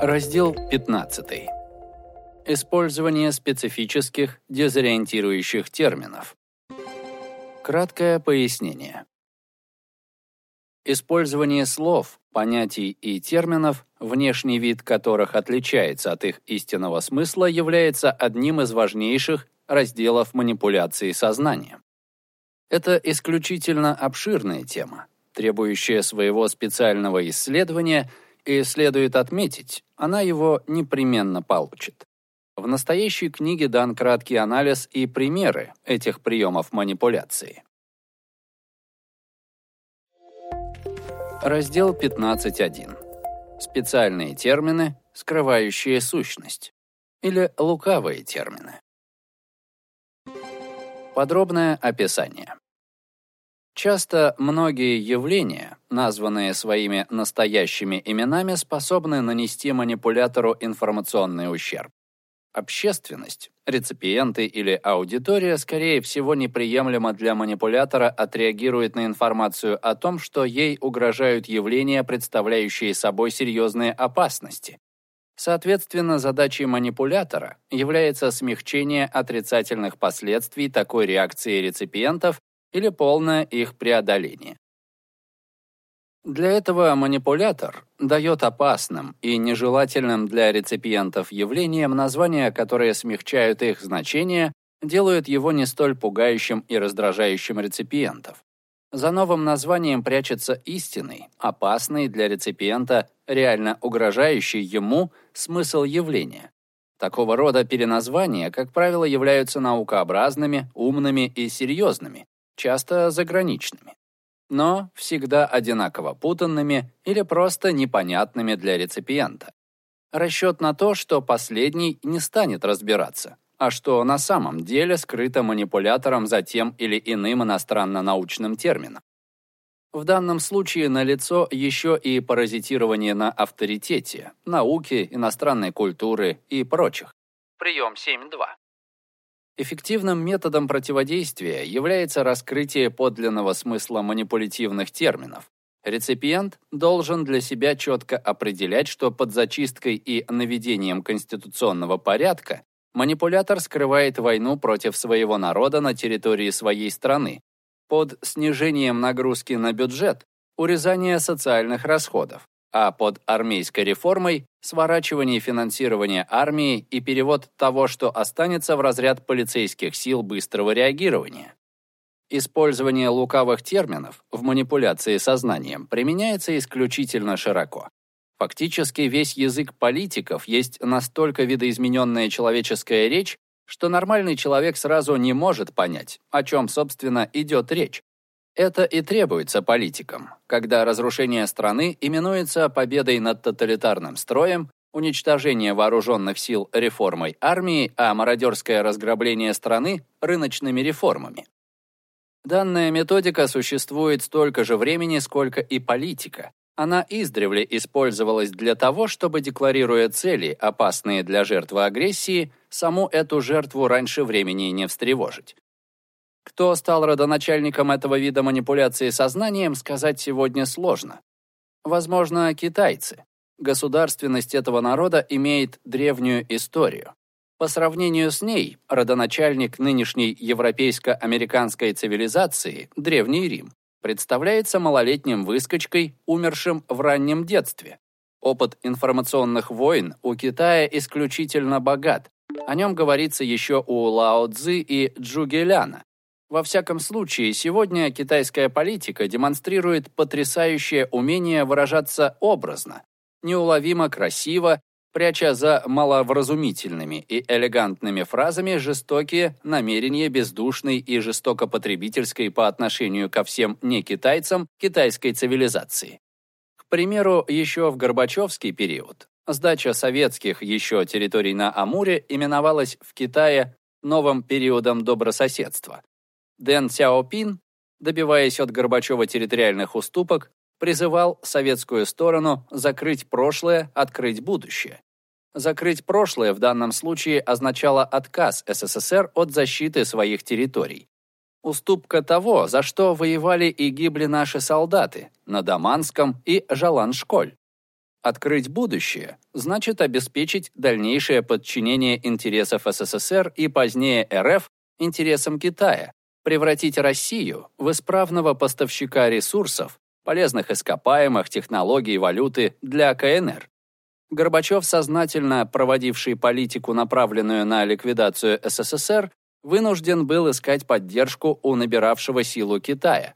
Раздел 15. Использование специфических дезориентирующих терминов. Краткое пояснение. Использование слов, понятий и терминов, внешний вид которых отличается от их истинного смысла, является одним из важнейших разделов манипуляции сознанием. Это исключительно обширная тема, требующая своего специального исследования, и следует отметить, она его непременно получит. В настоящей книге дан краткий анализ и примеры этих приемов манипуляции. Раздел 15.1. Специальные термины, скрывающие сущность. Или лукавые термины. Подробное описание. Часто многие явления, названные своими настоящими именами, способны нанести манипулятору информационный ущерб. Общественность, реципиенты или аудитория, скорее всего, неприемлемо для манипулятора отреагирует на информацию о том, что ей угрожают явления, представляющие собой серьезные опасности. Соответственно, задачей манипулятора является смягчение отрицательных последствий такой реакции реципиентов или полное их преодоление. Для этого манипулятор дает опасным и нежелательным для реципиентов явлениям названия, которые смягчают их значение, делают его не столь пугающим и раздражающим реципиентов. За новым названием прячется истинный, опасный для реципиента, реально угрожающий ему смысл явления. Такого рода переназвания, как правило, являются наукообразными, умными и серьезными, часто заграничными, но всегда одинаково путанными или просто непонятными для реципиента. Расчет на то, что последний не станет разбираться, а что на самом деле скрыто манипулятором за тем или иным иностранно-научным термином. В данном случае налицо еще и паразитирование на авторитете, науке, иностранной культуры и прочих. Прием 7.2. Эффективным методом противодействия является раскрытие подлинного смысла манипулятивных терминов. Реципиент должен для себя четко определять, что под зачисткой и наведением конституционного порядка манипулятор скрывает войну против своего народа на территории своей страны, под снижением нагрузки на бюджет, урезание социальных расходов, а под армейской реформой – сворачивание финансирования армии и перевод того, что останется в разряд полицейских сил быстрого реагирования. Использование лукавых терминов в манипуляции сознанием применяется исключительно широко. Фактически весь язык политиков есть настолько видоизмененная человеческая речь, что нормальный человек сразу не может понять, о чем, собственно, идет речь, это и требуется политикам, когда разрушение страны именуется победой над тоталитарным строем, уничтожение вооруженных сил реформой армии, а мародерское разграбление страны – рыночными реформами. Данная методика существует столько же времени, сколько и политика. Она издревле использовалась для того, чтобы, декларируя цели, опасные для жертвы агрессии, саму эту жертву раньше времени не встревожить. Кто стал родоначальником этого вида манипуляции сознанием, сказать сегодня сложно. Возможно, китайцы. Государственность этого народа имеет древнюю историю. По сравнению с ней, родоначальник нынешней европейско-американской цивилизации, Древний Рим, представляется малолетним выскочкой, умершим в раннем детстве. Опыт информационных войн у Китая исключительно богат. О нем говорится еще у Лао Цзы и Джугеляна, во всяком случае, сегодня китайская политика демонстрирует потрясающее умение выражаться образно, неуловимо красиво, пряча за маловразумительными и элегантными фразами жестокие намерения бездушной и жестоко потребительской по отношению ко всем некитайцам китайской цивилизации. К примеру, еще в Горбачевский период сдача советских еще территорий на Амуре именовалась в Китае новым периодом добрососедства, Дэн Сяопин, добиваясь от Горбачева территориальных уступок, призывал советскую сторону закрыть прошлое, открыть будущее. Закрыть прошлое в данном случае означало отказ СССР от защиты своих территорий. Уступка того, за что воевали и гибли наши солдаты на Даманском и Жалан-Школь. Открыть будущее значит обеспечить дальнейшее подчинение интересов СССР и позднее РФ интересам Китая, превратить Россию в исправного поставщика ресурсов, полезных ископаемых, технологий, валюты для КНР. Горбачев, сознательно проводивший политику, направленную на ликвидацию СССР, вынужден был искать поддержку у набиравшего силу Китая.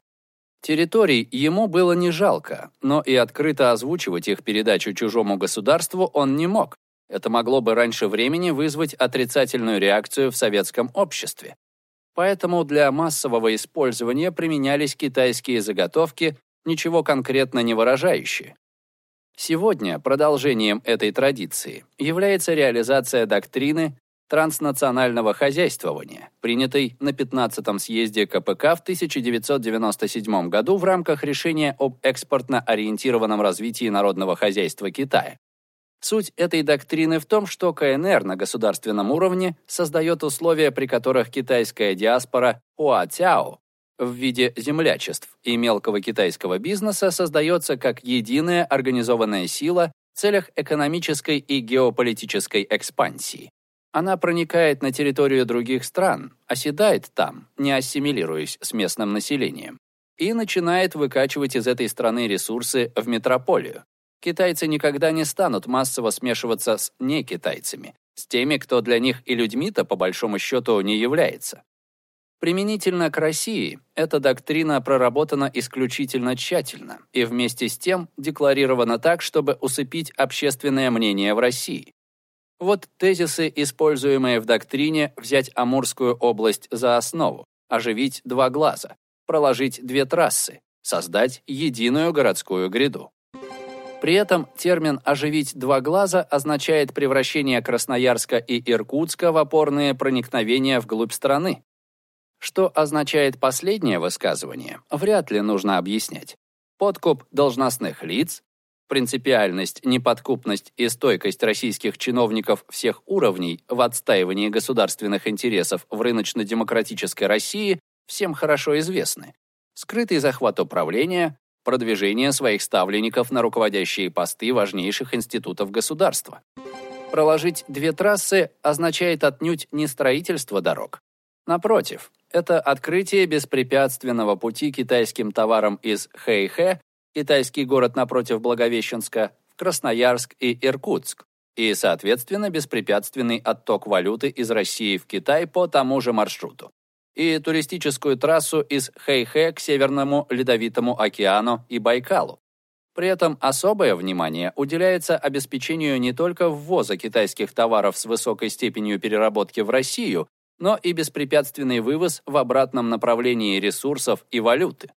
Территорий ему было не жалко, но и открыто озвучивать их передачу чужому государству он не мог. Это могло бы раньше времени вызвать отрицательную реакцию в советском обществе. Поэтому для массового использования применялись китайские заготовки, ничего конкретно не выражающие. Сегодня продолжением этой традиции является реализация доктрины транснационального хозяйствования, принятой на 15-м съезде КПК в 1997 году в рамках решения об экспортно-ориентированном развитии народного хозяйства Китая. Суть этой доктрины в том, что КНР на государственном уровне создает условия, при которых китайская диаспора Хуатяо в виде землячеств и мелкого китайского бизнеса создается как единая организованная сила в целях экономической и геополитической экспансии. Она проникает на территорию других стран, оседает там, не ассимилируясь с местным населением, и начинает выкачивать из этой страны ресурсы в метрополию. Китайцы никогда не станут массово смешиваться с некитайцами, с теми, кто для них и людьми-то по большому счету не является. Применительно к России эта доктрина проработана исключительно тщательно и вместе с тем декларирована так, чтобы усыпить общественное мнение в России. Вот тезисы, используемые в доктрине взять Амурскую область за основу, оживить два глаза, проложить две трассы, создать единую городскую гряду. При этом термин «оживить два глаза» означает превращение Красноярска и Иркутска в опорные проникновения вглубь страны. Что означает последнее высказывание, вряд ли нужно объяснять. Подкуп должностных лиц, Принципиальность, неподкупность и стойкость российских чиновников всех уровней в отстаивании государственных интересов в рыночно-демократической России всем хорошо известны. Скрытый захват управления, продвижение своих ставленников на руководящие посты важнейших институтов государства. Проложить две трассы означает отнюдь не строительство дорог. Напротив, это открытие беспрепятственного пути китайским товарам из Хэйхэ китайский город напротив Благовещенска, в Красноярск и Иркутск, и, соответственно, беспрепятственный отток валюты из России в Китай по тому же маршруту, и туристическую трассу из Хэйхэ к Северному Ледовитому океану и Байкалу. При этом особое внимание уделяется обеспечению не только ввоза китайских товаров с высокой степенью переработки в Россию, но и беспрепятственный вывоз в обратном направлении ресурсов и валюты.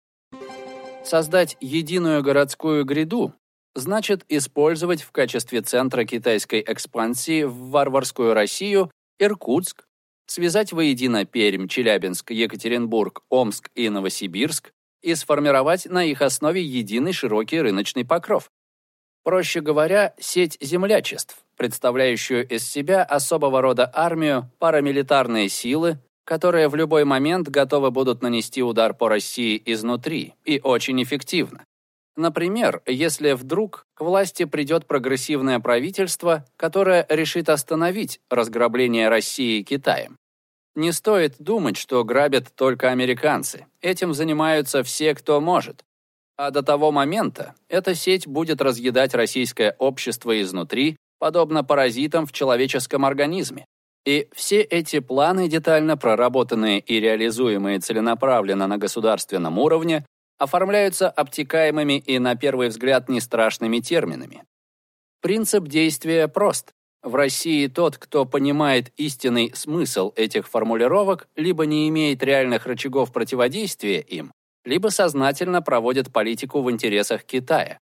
Создать единую городскую гряду значит использовать в качестве центра китайской экспансии в варварскую Россию Иркутск, связать воедино Пермь, Челябинск, Екатеринбург, Омск и Новосибирск и сформировать на их основе единый широкий рыночный покров. Проще говоря, сеть землячеств, представляющую из себя особого рода армию, парамилитарные силы, которые в любой момент готовы будут нанести удар по России изнутри, и очень эффективно. Например, если вдруг к власти придет прогрессивное правительство, которое решит остановить разграбление России Китаем. Не стоит думать, что грабят только американцы. Этим занимаются все, кто может. А до того момента эта сеть будет разъедать российское общество изнутри, подобно паразитам в человеческом организме. И все эти планы, детально проработанные и реализуемые целенаправленно на государственном уровне, оформляются обтекаемыми и, на первый взгляд, не страшными терминами. Принцип действия прост. В России тот, кто понимает истинный смысл этих формулировок, либо не имеет реальных рычагов противодействия им, либо сознательно проводит политику в интересах Китая.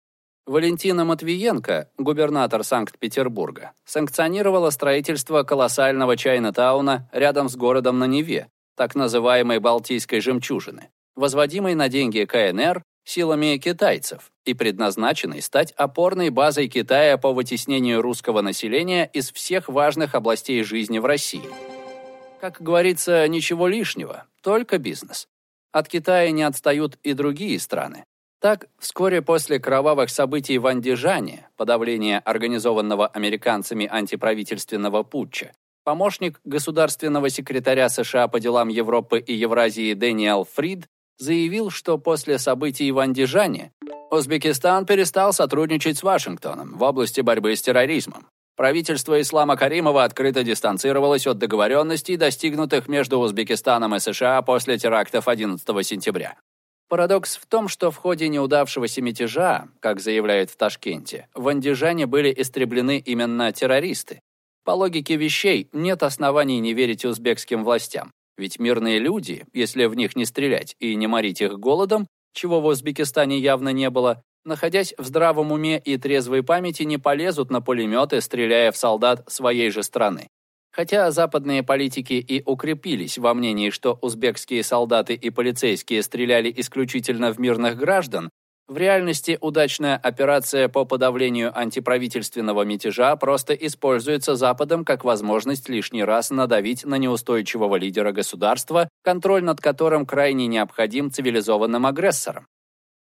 Валентина Матвиенко, губернатор Санкт-Петербурга, санкционировала строительство колоссального Чайна-тауна рядом с городом на Неве, так называемой Балтийской жемчужины, возводимой на деньги КНР силами китайцев и предназначенной стать опорной базой Китая по вытеснению русского населения из всех важных областей жизни в России. Как говорится, ничего лишнего, только бизнес. От Китая не отстают и другие страны. Так, вскоре после кровавых событий в Андижане, подавления организованного американцами антиправительственного путча, помощник государственного секретаря США по делам Европы и Евразии Дэниел Фрид заявил, что после событий в Андижане Узбекистан перестал сотрудничать с Вашингтоном в области борьбы с терроризмом. Правительство Ислама Каримова открыто дистанцировалось от договоренностей, достигнутых между Узбекистаном и США после терактов 11 сентября. Парадокс в том, что в ходе неудавшегося мятежа, как заявляют в Ташкенте, в Андижане были истреблены именно террористы. По логике вещей, нет оснований не верить узбекским властям. Ведь мирные люди, если в них не стрелять и не морить их голодом, чего в Узбекистане явно не было, находясь в здравом уме и трезвой памяти, не полезут на пулеметы, стреляя в солдат своей же страны. Хотя западные политики и укрепились во мнении, что узбекские солдаты и полицейские стреляли исключительно в мирных граждан, в реальности удачная операция по подавлению антиправительственного мятежа просто используется Западом как возможность лишний раз надавить на неустойчивого лидера государства, контроль над которым крайне необходим цивилизованным агрессорам.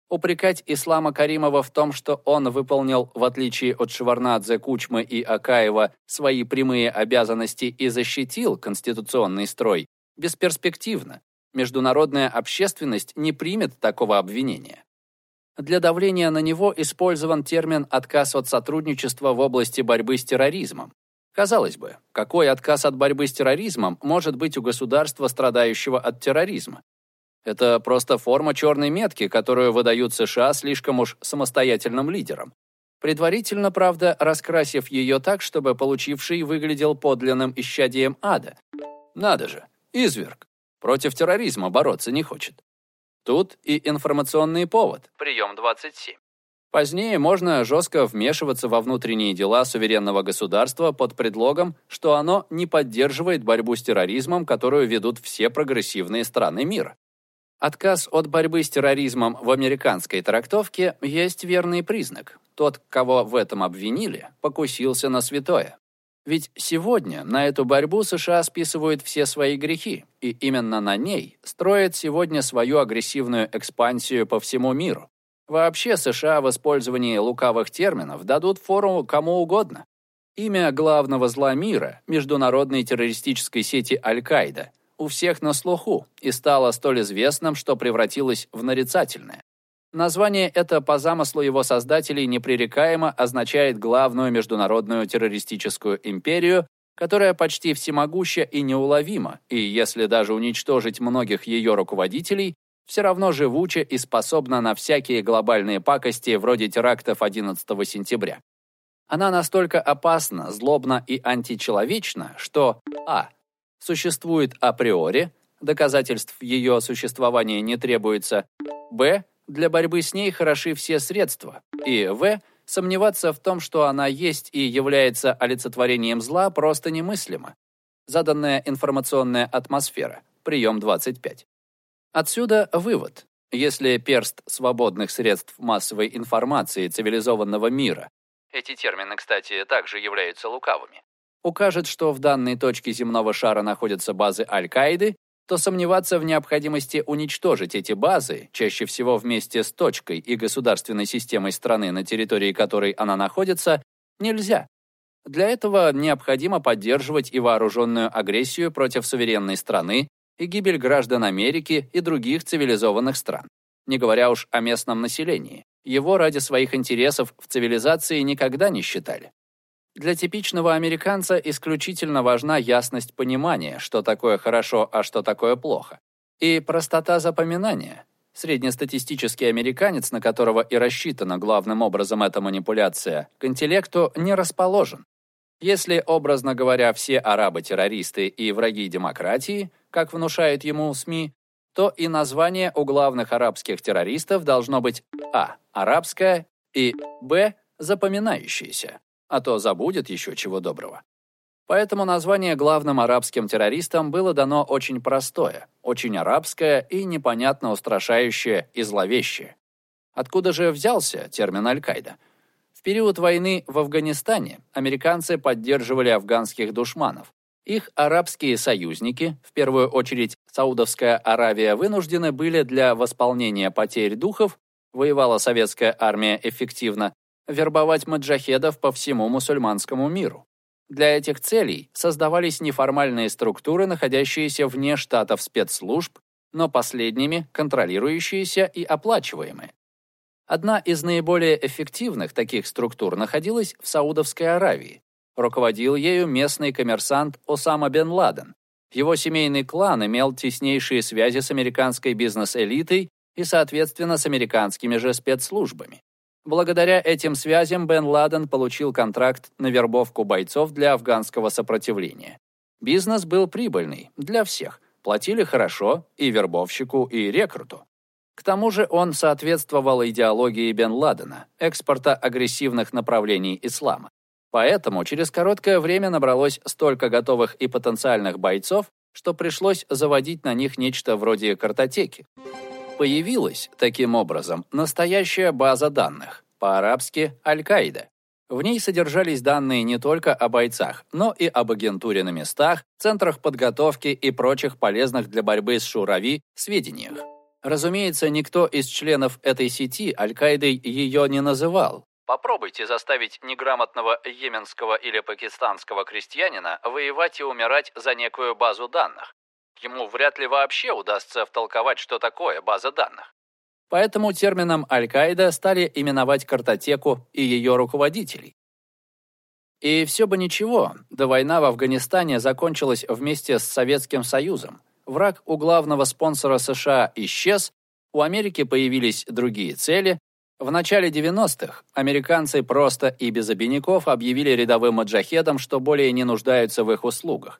Упрекать Ислама Каримова в том, что он выполнил, в отличие от Шеварнадзе, Кучмы и Акаева, свои прямые обязанности и защитил конституционный строй, бесперспективно. Международная общественность не примет такого обвинения. Для давления на него использован термин «отказ от сотрудничества в области борьбы с терроризмом». Казалось бы, какой отказ от борьбы с терроризмом может быть у государства, страдающего от терроризма? Это просто форма черной метки, которую выдают США слишком уж самостоятельным лидерам. Предварительно, правда, раскрасив ее так, чтобы получивший выглядел подлинным исчадием ада. Надо же, изверг. Против терроризма бороться не хочет. Тут и информационный повод. Прием 27. Позднее можно жестко вмешиваться во внутренние дела суверенного государства под предлогом, что оно не поддерживает борьбу с терроризмом, которую ведут все прогрессивные страны мира. Отказ от борьбы с терроризмом в американской трактовке есть верный признак. Тот, кого в этом обвинили, покусился на святое. Ведь сегодня на эту борьбу США списывают все свои грехи, и именно на ней строят сегодня свою агрессивную экспансию по всему миру. Вообще США в использовании лукавых терминов дадут фору кому угодно. Имя главного зла мира, международной террористической сети Аль-Каида, у всех на слуху и стало столь известным, что превратилось в нарицательное. Название это по замыслу его создателей непререкаемо означает главную международную террористическую империю, которая почти всемогуща и неуловима, и если даже уничтожить многих ее руководителей, все равно живуча и способна на всякие глобальные пакости вроде терактов 11 сентября. Она настолько опасна, злобна и античеловечна, что а. существует априори, доказательств ее существования не требуется, б для борьбы с ней хороши все средства. И В. Сомневаться в том, что она есть и является олицетворением зла, просто немыслимо. Заданная информационная атмосфера. Прием 25. Отсюда вывод. Если перст свободных средств массовой информации цивилизованного мира, эти термины, кстати, также являются лукавыми, укажет, что в данной точке земного шара находятся базы Аль-Каиды, то сомневаться в необходимости уничтожить эти базы, чаще всего вместе с точкой и государственной системой страны, на территории которой она находится, нельзя. Для этого необходимо поддерживать и вооруженную агрессию против суверенной страны, и гибель граждан Америки и других цивилизованных стран. Не говоря уж о местном населении. Его ради своих интересов в цивилизации никогда не считали. Для типичного американца исключительно важна ясность понимания, что такое хорошо, а что такое плохо. И простота запоминания. Среднестатистический американец, на которого и рассчитана главным образом эта манипуляция, к интеллекту не расположен. Если, образно говоря, все арабы террористы и враги демократии, как внушают ему СМИ, то и название у главных арабских террористов должно быть а. арабское и б. запоминающееся а то забудет еще чего доброго. Поэтому название главным арабским террористам было дано очень простое, очень арабское и непонятно устрашающее и зловещее. Откуда же взялся термин Аль-Каида? В период войны в Афганистане американцы поддерживали афганских душманов. Их арабские союзники, в первую очередь Саудовская Аравия, вынуждены были для восполнения потерь духов воевала советская армия эффективно, вербовать маджахедов по всему мусульманскому миру. Для этих целей создавались неформальные структуры, находящиеся вне штатов спецслужб, но последними контролирующиеся и оплачиваемые. Одна из наиболее эффективных таких структур находилась в Саудовской Аравии. Руководил ею местный коммерсант Осама бен Ладен. Его семейный клан имел теснейшие связи с американской бизнес-элитой и, соответственно, с американскими же спецслужбами. Благодаря этим связям Бен Ладен получил контракт на вербовку бойцов для афганского сопротивления. Бизнес был прибыльный для всех, платили хорошо и вербовщику, и рекруту. К тому же он соответствовал идеологии Бен Ладена, экспорта агрессивных направлений ислама. Поэтому через короткое время набралось столько готовых и потенциальных бойцов, что пришлось заводить на них нечто вроде картотеки. Появилась, таким образом, настоящая база данных, по-арабски «Аль-Каида». В ней содержались данные не только о бойцах, но и об агентуре на местах, центрах подготовки и прочих полезных для борьбы с шурави сведениях. Разумеется, никто из членов этой сети Аль-Каидой ее не называл. Попробуйте заставить неграмотного йеменского или пакистанского крестьянина воевать и умирать за некую базу данных ему вряд ли вообще удастся втолковать, что такое база данных. Поэтому термином Аль-Каида стали именовать картотеку и ее руководителей. И все бы ничего, да война в Афганистане закончилась вместе с Советским Союзом. Враг у главного спонсора США исчез, у Америки появились другие цели. В начале 90-х американцы просто и без обиняков объявили рядовым маджахедам, что более не нуждаются в их услугах.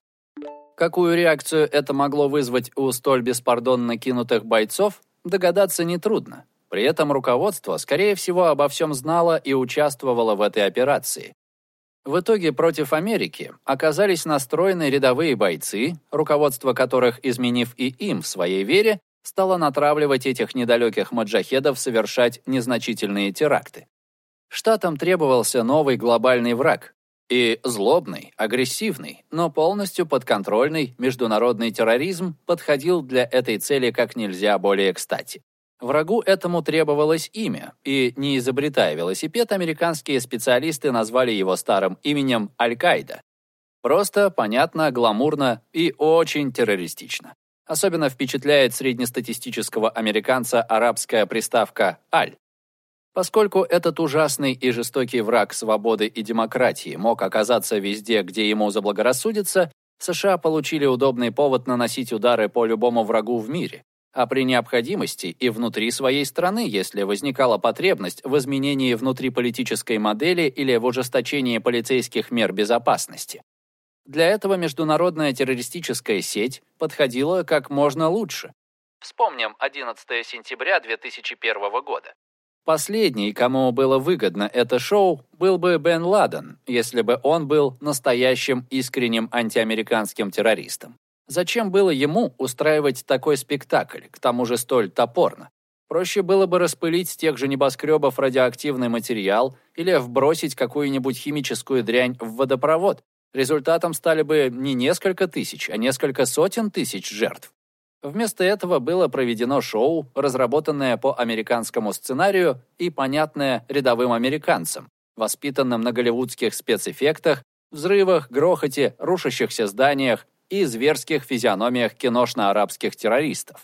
Какую реакцию это могло вызвать у столь беспардонно кинутых бойцов, догадаться нетрудно. При этом руководство, скорее всего, обо всем знало и участвовало в этой операции. В итоге против Америки оказались настроены рядовые бойцы, руководство которых, изменив и им в своей вере, стало натравливать этих недалеких маджахедов совершать незначительные теракты. Штатам требовался новый глобальный враг, и злобный, агрессивный, но полностью подконтрольный международный терроризм подходил для этой цели как нельзя более кстати. Врагу этому требовалось имя, и, не изобретая велосипед, американские специалисты назвали его старым именем Аль-Каида. Просто, понятно, гламурно и очень террористично. Особенно впечатляет среднестатистического американца арабская приставка «Аль». Поскольку этот ужасный и жестокий враг свободы и демократии мог оказаться везде, где ему заблагорассудится, США получили удобный повод наносить удары по любому врагу в мире, а при необходимости и внутри своей страны, если возникала потребность в изменении внутриполитической модели или в ужесточении полицейских мер безопасности. Для этого международная террористическая сеть подходила как можно лучше. Вспомним 11 сентября 2001 года. Последний, кому было выгодно это шоу, был бы Бен Ладен, если бы он был настоящим искренним антиамериканским террористом. Зачем было ему устраивать такой спектакль, к тому же столь топорно? Проще было бы распылить с тех же небоскребов радиоактивный материал или вбросить какую-нибудь химическую дрянь в водопровод. Результатом стали бы не несколько тысяч, а несколько сотен тысяч жертв. Вместо этого было проведено шоу, разработанное по американскому сценарию и понятное рядовым американцам, воспитанным на голливудских спецэффектах, взрывах, грохоте, рушащихся зданиях и зверских физиономиях киношно-арабских террористов.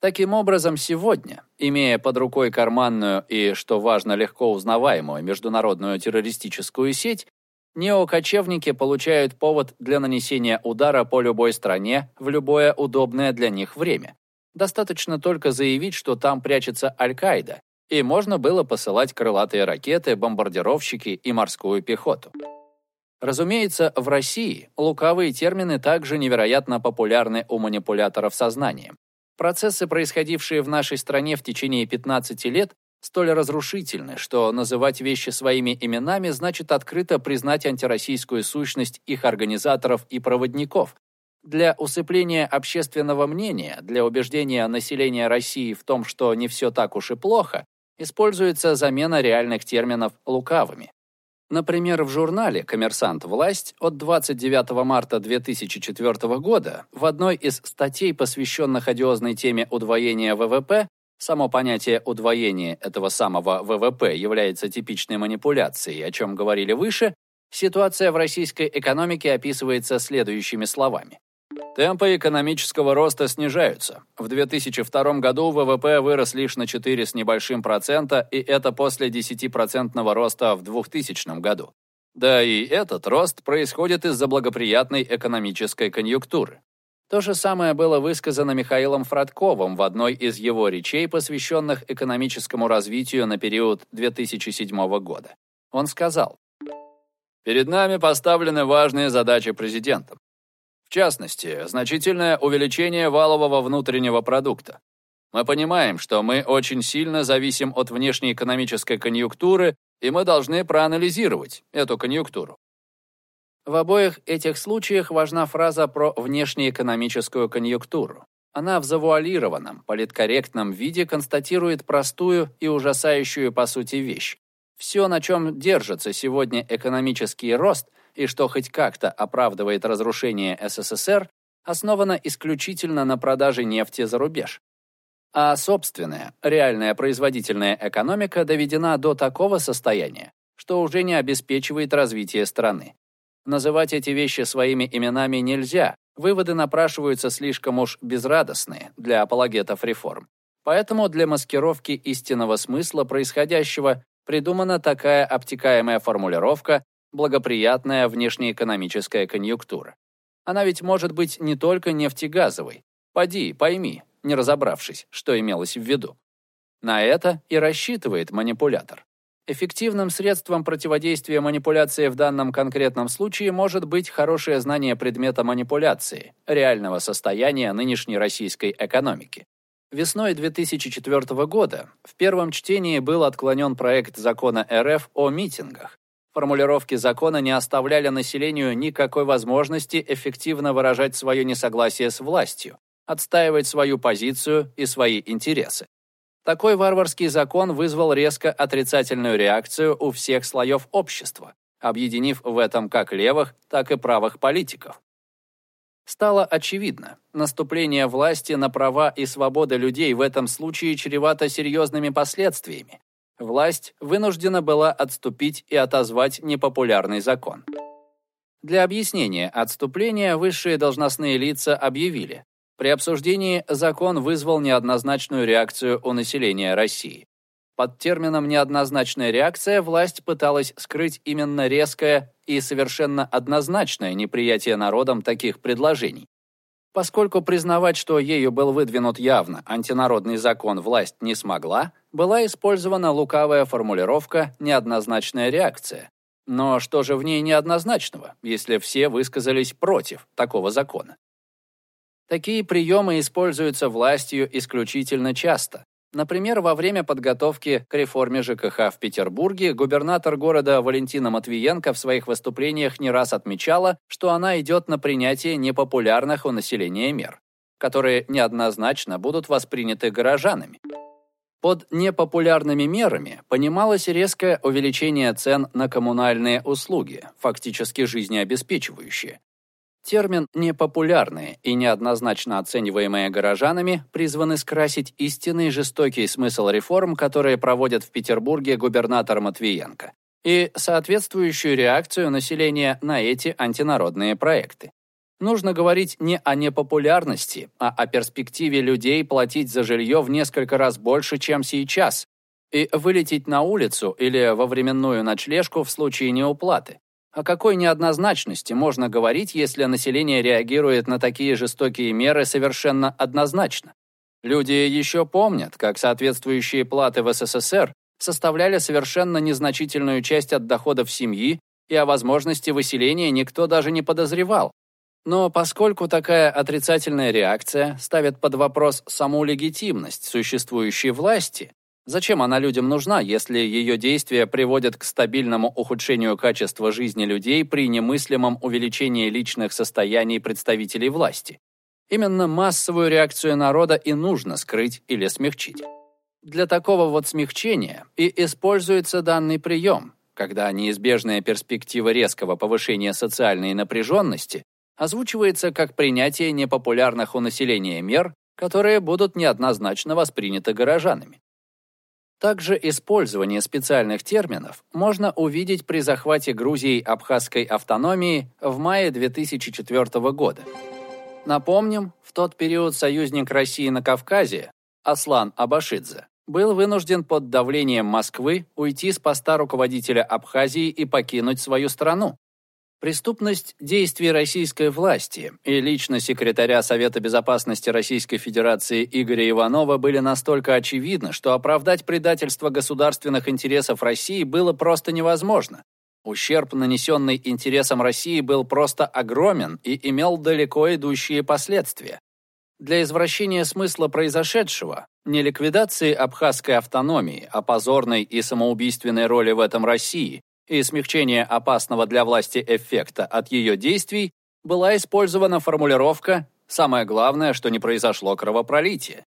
Таким образом, сегодня, имея под рукой карманную и, что важно, легко узнаваемую международную террористическую сеть, Неокочевники получают повод для нанесения удара по любой стране в любое удобное для них время. Достаточно только заявить, что там прячется Аль-Каида, и можно было посылать крылатые ракеты, бомбардировщики и морскую пехоту. Разумеется, в России лукавые термины также невероятно популярны у манипуляторов сознанием. Процессы, происходившие в нашей стране в течение 15 лет, столь разрушительны, что называть вещи своими именами значит открыто признать антироссийскую сущность их организаторов и проводников. Для усыпления общественного мнения, для убеждения населения России в том, что не все так уж и плохо, используется замена реальных терминов лукавыми. Например, в журнале «Коммерсант. Власть» от 29 марта 2004 года в одной из статей, посвященных одиозной теме удвоения ВВП, Само понятие удвоения этого самого ВВП является типичной манипуляцией, о чем говорили выше, ситуация в российской экономике описывается следующими словами. Темпы экономического роста снижаются. В 2002 году ВВП вырос лишь на 4 с небольшим процента, и это после 10% роста в 2000 году. Да и этот рост происходит из-за благоприятной экономической конъюнктуры. То же самое было высказано Михаилом Фродковым в одной из его речей, посвященных экономическому развитию на период 2007 года. Он сказал, «Перед нами поставлены важные задачи президентом. В частности, значительное увеличение валового внутреннего продукта. Мы понимаем, что мы очень сильно зависим от внешней экономической конъюнктуры, и мы должны проанализировать эту конъюнктуру. В обоих этих случаях важна фраза про внешнеэкономическую конъюнктуру. Она в завуалированном, политкорректном виде констатирует простую и ужасающую по сути вещь. Все, на чем держится сегодня экономический рост – и что хоть как-то оправдывает разрушение СССР, основано исключительно на продаже нефти за рубеж. А собственная, реальная производительная экономика доведена до такого состояния, что уже не обеспечивает развитие страны. Называть эти вещи своими именами нельзя, выводы напрашиваются слишком уж безрадостные для апологетов реформ. Поэтому для маскировки истинного смысла происходящего придумана такая обтекаемая формулировка благоприятная внешнеэкономическая конъюнктура. Она ведь может быть не только нефтегазовой. Поди, пойми, не разобравшись, что имелось в виду. На это и рассчитывает манипулятор. Эффективным средством противодействия манипуляции в данном конкретном случае может быть хорошее знание предмета манипуляции, реального состояния нынешней российской экономики. Весной 2004 года в первом чтении был отклонен проект закона РФ о митингах, Формулировки закона не оставляли населению никакой возможности эффективно выражать свое несогласие с властью, отстаивать свою позицию и свои интересы. Такой варварский закон вызвал резко отрицательную реакцию у всех слоев общества, объединив в этом как левых, так и правых политиков. Стало очевидно, наступление власти на права и свободы людей в этом случае чревато серьезными последствиями, власть вынуждена была отступить и отозвать непопулярный закон. Для объяснения отступления высшие должностные лица объявили, при обсуждении закон вызвал неоднозначную реакцию у населения России. Под термином «неоднозначная реакция» власть пыталась скрыть именно резкое и совершенно однозначное неприятие народом таких предложений. Поскольку признавать, что ею был выдвинут явно антинародный закон, власть не смогла, была использована лукавая формулировка «неоднозначная реакция». Но что же в ней неоднозначного, если все высказались против такого закона? Такие приемы используются властью исключительно часто. Например, во время подготовки к реформе ЖКХ в Петербурге губернатор города Валентина Матвиенко в своих выступлениях не раз отмечала, что она идет на принятие непопулярных у населения мер, которые неоднозначно будут восприняты горожанами. Под непопулярными мерами понималось резкое увеличение цен на коммунальные услуги, фактически жизнеобеспечивающие. Термин «непопулярные» и неоднозначно оцениваемые горожанами призваны скрасить истинный жестокий смысл реформ, которые проводят в Петербурге губернатор Матвиенко, и соответствующую реакцию населения на эти антинародные проекты. Нужно говорить не о непопулярности, а о перспективе людей платить за жилье в несколько раз больше, чем сейчас, и вылететь на улицу или во временную ночлежку в случае неуплаты. О какой неоднозначности можно говорить, если население реагирует на такие жестокие меры совершенно однозначно? Люди еще помнят, как соответствующие платы в СССР составляли совершенно незначительную часть от доходов семьи, и о возможности выселения никто даже не подозревал, но поскольку такая отрицательная реакция ставит под вопрос саму легитимность существующей власти, зачем она людям нужна, если ее действия приводят к стабильному ухудшению качества жизни людей при немыслимом увеличении личных состояний представителей власти? Именно массовую реакцию народа и нужно скрыть или смягчить. Для такого вот смягчения и используется данный прием, когда неизбежная перспектива резкого повышения социальной напряженности озвучивается как принятие непопулярных у населения мер, которые будут неоднозначно восприняты горожанами. Также использование специальных терминов можно увидеть при захвате Грузией абхазской автономии в мае 2004 года. Напомним, в тот период союзник России на Кавказе, Аслан Абашидзе, был вынужден под давлением Москвы уйти с поста руководителя Абхазии и покинуть свою страну. Преступность действий российской власти и лично секретаря Совета безопасности Российской Федерации Игоря Иванова были настолько очевидны, что оправдать предательство государственных интересов России было просто невозможно. Ущерб, нанесенный интересам России, был просто огромен и имел далеко идущие последствия. Для извращения смысла произошедшего, не ликвидации абхазской автономии, а позорной и самоубийственной роли в этом России, и смягчения опасного для власти эффекта от ее действий была использована формулировка «самое главное, что не произошло кровопролитие».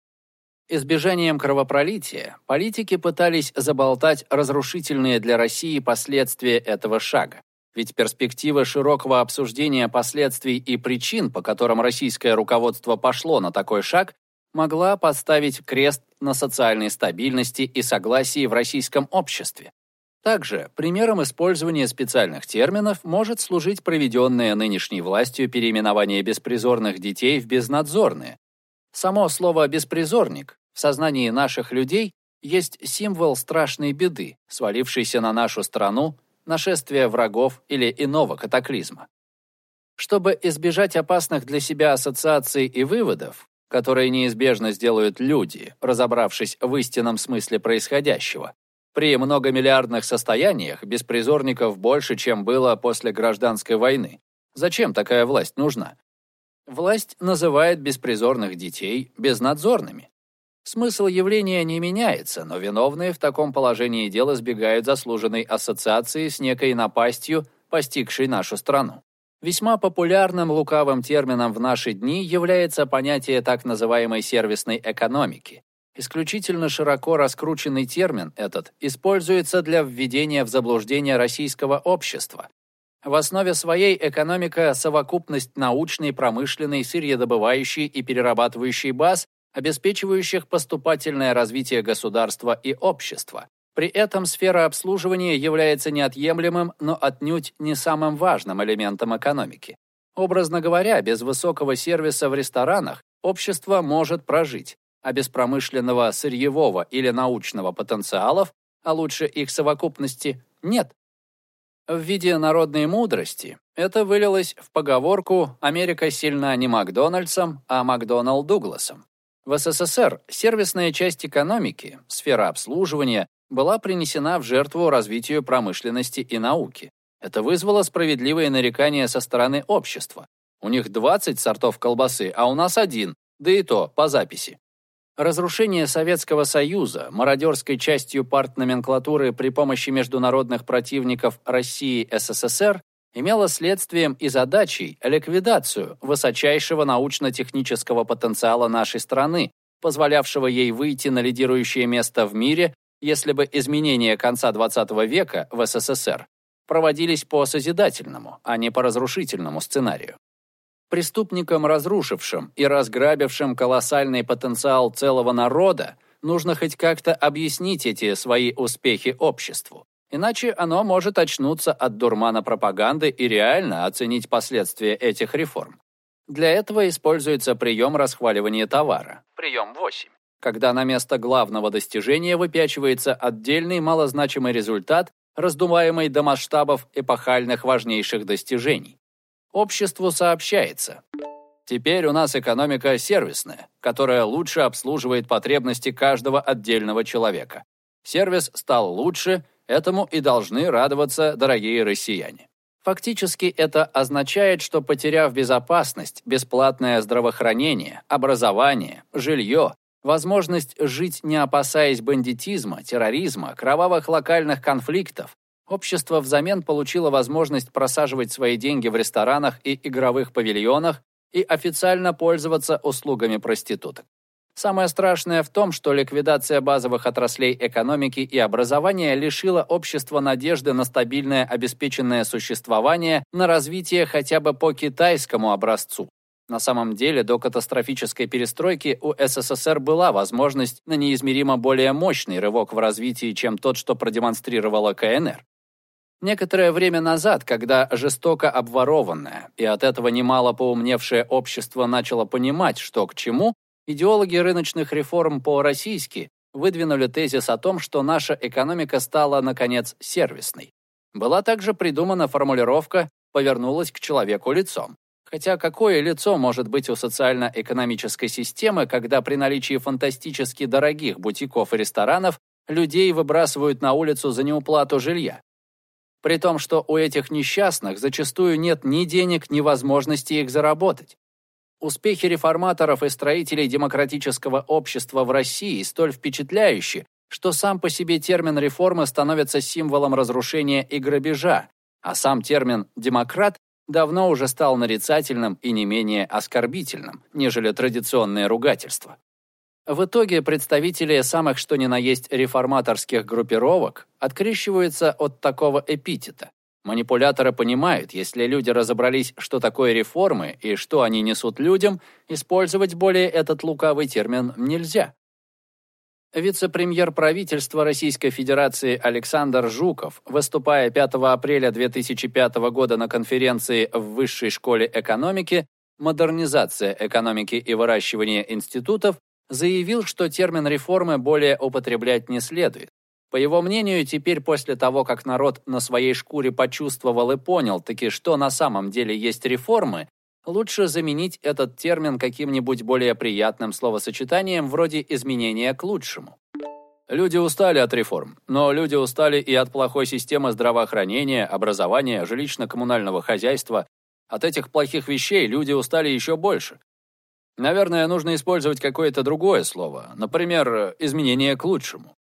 Избежанием кровопролития политики пытались заболтать разрушительные для России последствия этого шага. Ведь перспектива широкого обсуждения последствий и причин, по которым российское руководство пошло на такой шаг, могла поставить крест на социальной стабильности и согласии в российском обществе. Также примером использования специальных терминов может служить проведенное нынешней властью переименование беспризорных детей в безнадзорные. Само слово «беспризорник» в сознании наших людей есть символ страшной беды, свалившейся на нашу страну, нашествия врагов или иного катаклизма. Чтобы избежать опасных для себя ассоциаций и выводов, которые неизбежно сделают люди, разобравшись в истинном смысле происходящего, при многомиллиардных состояниях беспризорников больше, чем было после гражданской войны. Зачем такая власть нужна? Власть называет беспризорных детей безнадзорными. Смысл явления не меняется, но виновные в таком положении дела сбегают заслуженной ассоциации с некой напастью, постигшей нашу страну. Весьма популярным лукавым термином в наши дни является понятие так называемой сервисной экономики. Исключительно широко раскрученный термин этот используется для введения в заблуждение российского общества. В основе своей экономика – совокупность научной, промышленной, сырьедобывающей и перерабатывающей баз, обеспечивающих поступательное развитие государства и общества. При этом сфера обслуживания является неотъемлемым, но отнюдь не самым важным элементом экономики. Образно говоря, без высокого сервиса в ресторанах общество может прожить, а без промышленного сырьевого или научного потенциалов, а лучше их совокупности, нет. В виде народной мудрости это вылилось в поговорку «Америка сильна не Макдональдсом, а Макдоналд Дугласом». В СССР сервисная часть экономики, сфера обслуживания, была принесена в жертву развитию промышленности и науки. Это вызвало справедливые нарекания со стороны общества. У них 20 сортов колбасы, а у нас один, да и то по записи. Разрушение Советского Союза мародерской частью партноменклатуры при помощи международных противников России СССР имело следствием и задачей ликвидацию высочайшего научно-технического потенциала нашей страны, позволявшего ей выйти на лидирующее место в мире, если бы изменения конца XX века в СССР проводились по созидательному, а не по разрушительному сценарию. Преступникам, разрушившим и разграбившим колоссальный потенциал целого народа, нужно хоть как-то объяснить эти свои успехи обществу. Иначе оно может очнуться от дурмана пропаганды и реально оценить последствия этих реформ. Для этого используется прием расхваливания товара. Прием 8. Когда на место главного достижения выпячивается отдельный малозначимый результат, раздуваемый до масштабов эпохальных важнейших достижений. Обществу сообщается. Теперь у нас экономика сервисная, которая лучше обслуживает потребности каждого отдельного человека. Сервис стал лучше, этому и должны радоваться дорогие россияне. Фактически это означает, что потеряв безопасность, бесплатное здравоохранение, образование, жилье, возможность жить не опасаясь бандитизма, терроризма, кровавых локальных конфликтов, Общество взамен получило возможность просаживать свои деньги в ресторанах и игровых павильонах и официально пользоваться услугами проституток. Самое страшное в том, что ликвидация базовых отраслей экономики и образования лишила общества надежды на стабильное обеспеченное существование, на развитие хотя бы по китайскому образцу. На самом деле, до катастрофической перестройки у СССР была возможность на неизмеримо более мощный рывок в развитии, чем тот, что продемонстрировала КНР. Некоторое время назад, когда жестоко обворованное и от этого немало поумневшее общество начало понимать, что к чему, идеологи рыночных реформ по-российски выдвинули тезис о том, что наша экономика стала, наконец, сервисной. Была также придумана формулировка «повернулась к человеку лицом». Хотя какое лицо может быть у социально-экономической системы, когда при наличии фантастически дорогих бутиков и ресторанов людей выбрасывают на улицу за неуплату жилья? При том, что у этих несчастных зачастую нет ни денег, ни возможности их заработать. Успехи реформаторов и строителей демократического общества в России столь впечатляющи, что сам по себе термин реформы становится символом разрушения и грабежа, а сам термин «демократ» давно уже стал нарицательным и не менее оскорбительным, нежели традиционное ругательство. В итоге представители самых что ни на есть реформаторских группировок открещиваются от такого эпитета. Манипуляторы понимают, если люди разобрались, что такое реформы и что они несут людям, использовать более этот лукавый термин нельзя. Вице-премьер правительства Российской Федерации Александр Жуков, выступая 5 апреля 2005 года на конференции в Высшей школе экономики «Модернизация экономики и выращивание институтов», заявил, что термин реформы более употреблять не следует. По его мнению, теперь после того, как народ на своей шкуре почувствовал и понял таки, что на самом деле есть реформы, лучше заменить этот термин каким-нибудь более приятным словосочетанием вроде изменения к лучшему. Люди устали от реформ, но люди устали и от плохой системы здравоохранения, образования, жилищно-коммунального хозяйства. От этих плохих вещей люди устали еще больше. Наверное, нужно использовать какое-то другое слово, например, изменение к лучшему.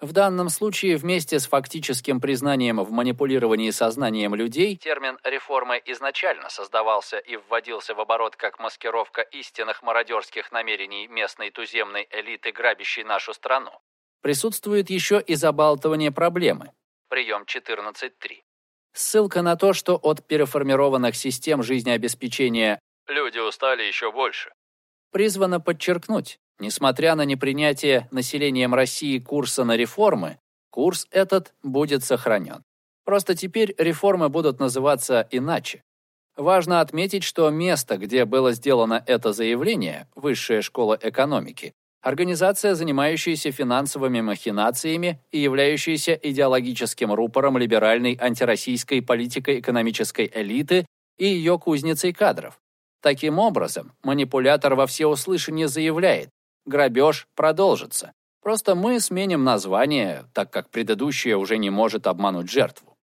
В данном случае вместе с фактическим признанием в манипулировании сознанием людей термин «реформы» изначально создавался и вводился в оборот как маскировка истинных мародерских намерений местной туземной элиты, грабящей нашу страну. Присутствует еще и забалтывание проблемы. Прием 14.3. Ссылка на то, что от переформированных систем жизнеобеспечения «люди устали еще больше» призвано подчеркнуть, Несмотря на непринятие населением России курса на реформы, курс этот будет сохранен. Просто теперь реформы будут называться иначе. Важно отметить, что место, где было сделано это заявление, Высшая школа экономики, организация, занимающаяся финансовыми махинациями и являющаяся идеологическим рупором либеральной антироссийской политико-экономической элиты и ее кузницей кадров. Таким образом, манипулятор во всеуслышание заявляет, грабеж продолжится. Просто мы сменим название, так как предыдущее уже не может обмануть жертву.